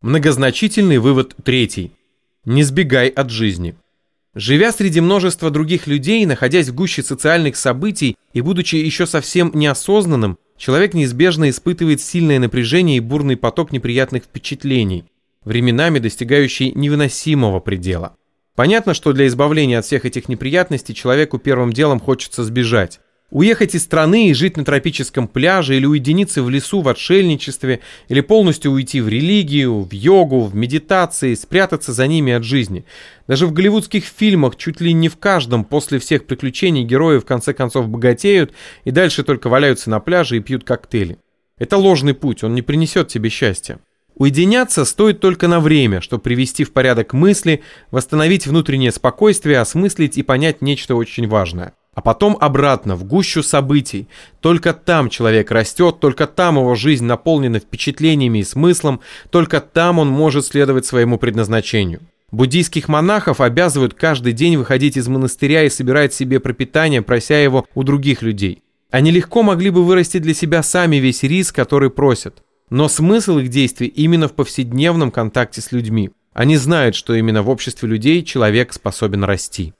Многозначительный вывод третий. Не сбегай от жизни. Живя среди множества других людей, находясь в гуще социальных событий и будучи еще совсем неосознанным, человек неизбежно испытывает сильное напряжение и бурный поток неприятных впечатлений, временами достигающий невыносимого предела. Понятно, что для избавления от всех этих неприятностей человеку первым делом хочется сбежать. Уехать из страны и жить на тропическом пляже или уединиться в лесу в отшельничестве, или полностью уйти в религию, в йогу, в медитации, спрятаться за ними от жизни. Даже в голливудских фильмах чуть ли не в каждом после всех приключений герои в конце концов богатеют и дальше только валяются на пляже и пьют коктейли. Это ложный путь, он не принесет тебе счастья. Уединяться стоит только на время, чтобы привести в порядок мысли, восстановить внутреннее спокойствие, осмыслить и понять нечто очень важное а потом обратно, в гущу событий. Только там человек растет, только там его жизнь наполнена впечатлениями и смыслом, только там он может следовать своему предназначению. Буддийских монахов обязывают каждый день выходить из монастыря и собирать себе пропитание, прося его у других людей. Они легко могли бы вырасти для себя сами весь риск, который просят. Но смысл их действий именно в повседневном контакте с людьми. Они знают, что именно в обществе людей человек способен расти.